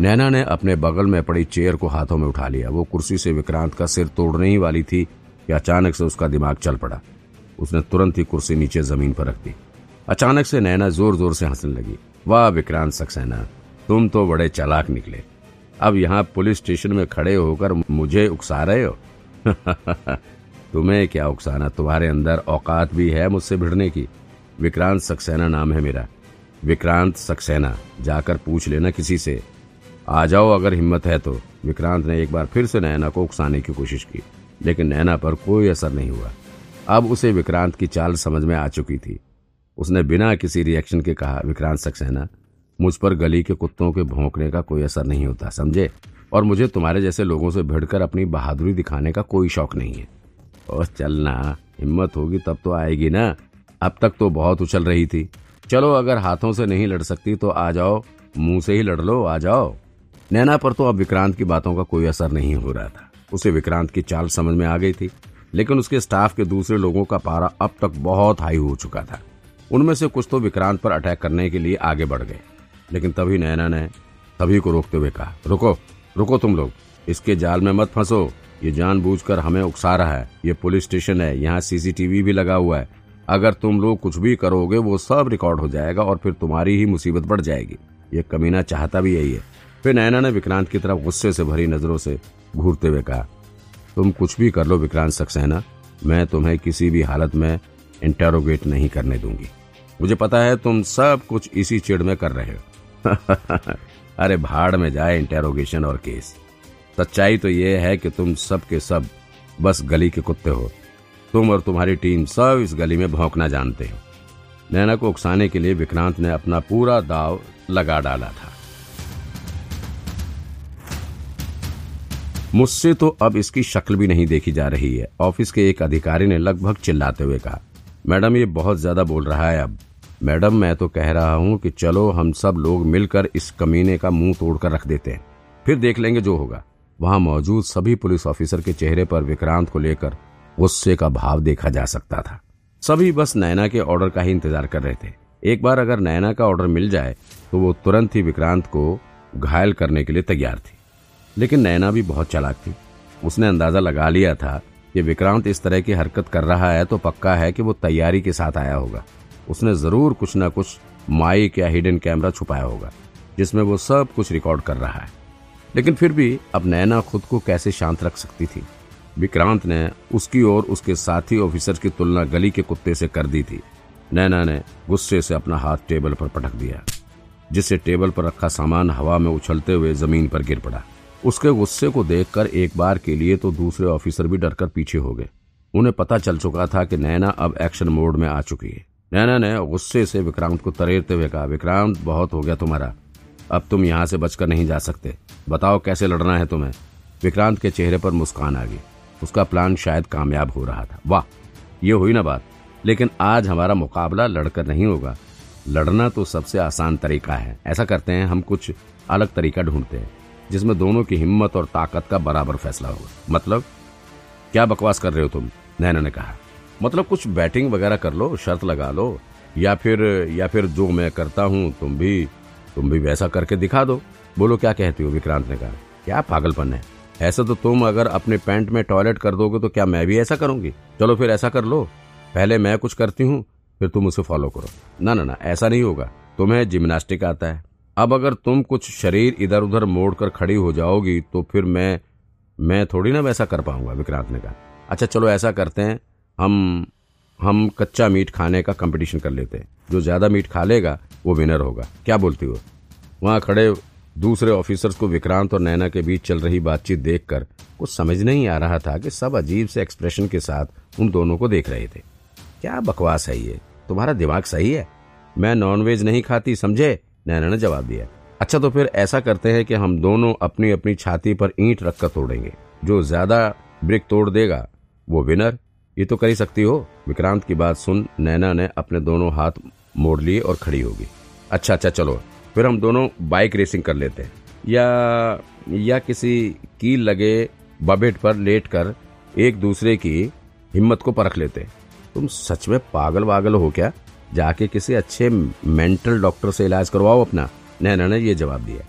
नैना ने अपने बगल में पड़ी चेयर को हाथों में उठा लिया। वो कुर्सी से विक्रांत का सिर तोड़ने ही वाली थी कि अचानक से उसका दिमाग चल पड़ा। उसने तुरंत ही कुर्सी नीचे ज़मीन पर रख दी। अचानक से नैना ज़ोर ज़ोर से हंसने लगी। वाह, विक्रांत सक्सेना, तुम तो बड़े चालाक निकले। अब यहाँ पुलिस स्टेशन में खड़े होकर मुझे उकसा रहे हो? तुम्हें क्या उकसाना? तुम्हारे अंदर औकात भी है मुझसे भिड़ने की। विक्रांत सक्सेना नाम है मेरा। विक्रांत सक्सेना, जाकर पूछ लेना किसी से। आ जाओ अगर हिम्मत है तो। विक्रांत ने एक बार फिर से नैना को उकसाने की कोशिश की, लेकिन नैना पर कोई असर नहीं हुआ। अब उसे विक्रांत की चाल समझ में आ चुकी थी। उसने बिना किसी रिएक्शन के कहा, विक्रांत सक्सेना मुझ पर गली के कुत्तों के भौंकने का कोई असर नहीं होता, समझे? और मुझे तुम्हारे जैसे लोगों से भिड़कर अपनी बहादुरी दिखाने का कोई शौक नहीं है। और चलना हिम्मत होगी तब तो आएगी ना। अब तक तो बहुत उछल रही थी। चलो, अगर हाथों से नहीं लड़ सकती तो आ जाओ, मुँह से ही लड़ लो, आ जाओ। नैना पर तो अब विक्रांत की बातों का कोई असर नहीं हो रहा था। उसे विक्रांत की चाल समझ में आ गई थी, लेकिन उसके स्टाफ के दूसरे लोगों का पारा अब तक बहुत हाई हो चुका था। उनमें से कुछ तो विक्रांत पर अटैक करने के लिए आगे बढ़ गए, लेकिन तभी नैना ने सभी को रोकते हुए कहा, रुको रुको तुम लोग, इसके जाल में मत फंसो। ये जानबूझकर हमें उकसा रहा है। ये पुलिस स्टेशन है, यहाँ सीसीटीवी भी लगा हुआ है। अगर तुम लोग कुछ भी करोगे, वो सब रिकॉर्ड हो जाएगा और फिर तुम्हारी ही मुसीबत बढ़ जाएगी। ये कमीना चाहता भी यही है। फिर नैना ने विक्रांत की तरफ़ गुस्से से भरी नज़रों से घूरते हुए कहा, तुम कुछ भी कर लो विक्रांत सक्सेना, मैं तुम्हें किसी भी हालत में इंटेरोगेट नहीं करने दूँगी। मुझे पता है तुम सब कुछ इसी चिड़ में कर रहे हो। अरे, भाड़ में जाए इंटेरोगेशन और केस सच्चाई तो ये है कि तुम सब के सब बस गली के कुत्ते हो। तुम और तुम्हारी टीम सब इस गली में भौंकना जानते हो। नैना को उकसाने के लिए विक्रांत ने अपना पूरा दाव लगा डाला था। मुझसे तो अब इसकी शक्ल भी नहीं देखी जा रही है। ऑफ़िस के एक अधिकारी ने लगभग चिल्लाते हुए कहा, मैडम, ये बहुत ज़्यादा बोल रहा है अब। मैडम, मैं तो कह रहा हूँ कि चलो, हम सब लोग मिलकर इस कमीने का मुँह तोड़कर रख देते हैं। फिर देख लेंगे जो होगा। वहाँ मौजूद सभी पुलिस ऑफिसर के चेहरे पर विक्रांत को लेकर गुस्से का भाव देखा जा सकता था। सभी बस नैना के ऑर्डर का ही इंतज़ार कर रहे थे। एक बार अगर नैना का ऑर्डर मिल जाए तो वो तुरंत ही विक्रांत को घायल करने के लिए तैयार थी। लेकिन नैना भी बहुत चालाक थी। उसने अंदाज़ा लगा लिया था कि विक्रांत इस तरह की हरकत कर रहा है तो पक्का है कि वो तैयारी के साथ आया होगा। उसने ज़रूर कुछ न कुछ माइक या हिडन कैमरा छुपाया होगा, जिसमें वो सब कुछ रिकॉर्ड कर रहा है। लेकिन फिर भी अब नैना खुद को कैसे शांत रख सकती थी? विक्रांत ने उसकी और उसके साथी ऑफिसर की तुलना गली के कुत्ते से कर दी थी। नैना ने गुस्से से अपना हाथ टेबल पर पटक दिया, जिससे टेबल पर रखा सामान हवा में उछलते हुए ज़मीन पर गिर पड़ा। उसके गुस्से को देखकर एक बार के लिए तो दूसरे ऑफिसर भी डरकर पीछे हो गए। उन्हें पता चल चुका था कि नैना अब एक्शन मोड में आ चुकी है। नैना ने गुस्से से विक्रांत को तरेरते हुए कहा, विक्रांत, बहुत हो गया तुम्हारा। अब तुम यहाँ से बचकर नहीं जा सकते। बताओ कैसे लड़ना है तुम्हें? विक्रांत के चेहरे पर मुस्कान आ गई। उसका प्लान शायद कामयाब हो रहा था। वाह, ये हुई ना बात। लेकिन आज हमारा मुकाबला लड़कर नहीं होगा। लड़ना तो सबसे आसान तरीका है। ऐसा करते हैं, हम कुछ अलग तरीका ढूंढते हैं। जिसमें दोनों की हिम्मत और ताकत का बराबर फैसला होगा। मतलब क्या बकवास कर रहे हो तुम? नैना ने कहा। मतलब कुछ बैटिंग वगैरह कर लो, शर्त लगा लो, या फिर या फिर जो मैं करता हूँ, तुम भी तुम भी वैसा करके दिखा दो। बोलो, क्या कहती हो? विक्रांत ने कहा। क्या पागलपन है? ऐसा तो तुम अगर अपने पैंट में टॉयलेट कर दोगे तो क्या मैं भी ऐसा करूँगी? चलो फिर ऐसा कर लो। पहले मैं कुछ करती हूँ, फिर तुम उसे फॉलो करो। ना ना ना, ऐसा नहीं होगा। तुम्हें जिम्नास्टिक आता है। अब अगर तुम कुछ शरीर इधर उधर मोड़कर खड़ी हो जाओगी तो फिर मैं मैं थोड़ी ना वैसा कर पाऊँगा विक्रांत ने कहा। अच्छा चलो ऐसा करते हैं, हम हम कच्चा मीट खाने का कंपटीशन कर लेते हैं। जो ज़्यादा मीट खा लेगा, वो विनर होगा। क्या बोलती हो? वहाँ खड़े दूसरे ऑफिसर्स को विक्रांत और नैना के बीच चल रही बातचीत देखकर कुछ समझ नहीं आ रहा था कि सब अजीब से एक्सप्रेशन के साथ उन दोनों को देख रहे थे। क्या बकवास है ये? तुम्हारा दिमाग सही है? मैं नॉनवेज नहीं खाती, समझे? नैना ने जवाब दिया अच्छा तो फिर ऐसा करते हैं कि हम दोनों अपनी अपनी छाती पर ईंट रखकर तोड़ेंगे। जो ज़्यादा ब्रिक तोड़ देगा, वो विनर ये तो कर ही सकती हो। विक्रांत की बात सुन नैना ने अपने दोनों हाथ मोड़ लिए और खड़ी होगी। अच्छा अच्छा चलो, फिर हम दोनों बाइक रेसिंग कर लेते हैं। या या किसी कील लगे बबेट पर लेट कर एक दूसरे की हिम्मत को परख लेते तुम सच में पागल वागल हो क्या? जाके किसी अच्छे मेंटल डॉक्टर से इलाज करवाओ अपना। नैना ने ये जवाब दिया।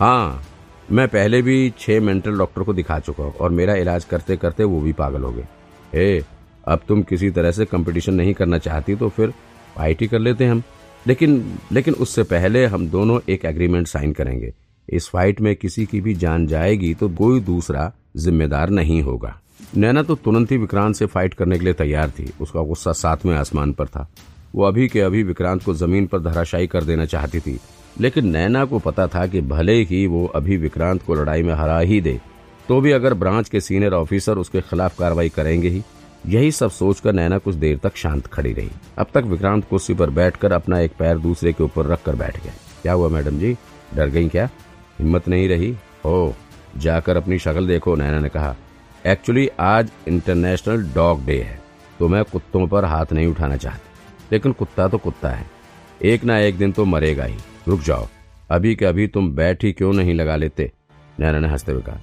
हाँ मैं पहले भी छह मेंटल डॉक्टर को दिखा चुका हूँ और मेरा इलाज करते करते वो भी पागल हो गए। ए अब तुम किसी तरह से कंपटीशन नहीं करना चाहती तो फिर ही कर लेते हम। लेकिन लेकिन उससे पहले हम दोनों एक एग्रीमेंट साइन करेंगे। इस फाइट में किसी की भी जान जाएगी तो कोई दूसरा जिम्मेदार नहीं होगा। नैना तो तुरंत ही विक्रांत से फाइट करने के लिए तैयार थी। उसका गुस्सा सातवें आसमान पर था। वो अभी के अभी विक्रांत को ज़मीन पर धराशायी कर देना चाहती थी, लेकिन नैना को पता था कि भले ही वो अभी विक्रांत को लड़ाई में हरा ही दे तो भी अगर ब्रांच के सीनियर ऑफिसर उसके खिलाफ कार्रवाई करेंगे ही। यही सब सोचकर नैना कुछ देर तक शांत खड़ी रही। अब तक विक्रांत कुर्सी पर बैठकर अपना एक पैर दूसरे के ऊपर रखकर बैठ गया। क्या हुआ मैडम जी? डर गई क्या? हिम्मत नहीं रही? हो, जाकर अपनी शक्ल देखो, नैना ने कहा। एक्चुअली आज इंटरनेशनल डॉग डे है तो मैं कुत्तों पर हाथ नहीं उठाना चाहती। लेकिन कुत्ता तो कुत्ता है। एक ना एक दिन तो मरेगा ही। रुक जाओ। अभी के अभी तुम बैठ ही क्यों नहीं लगा लेते? नैना ने हँसते हुए कहा।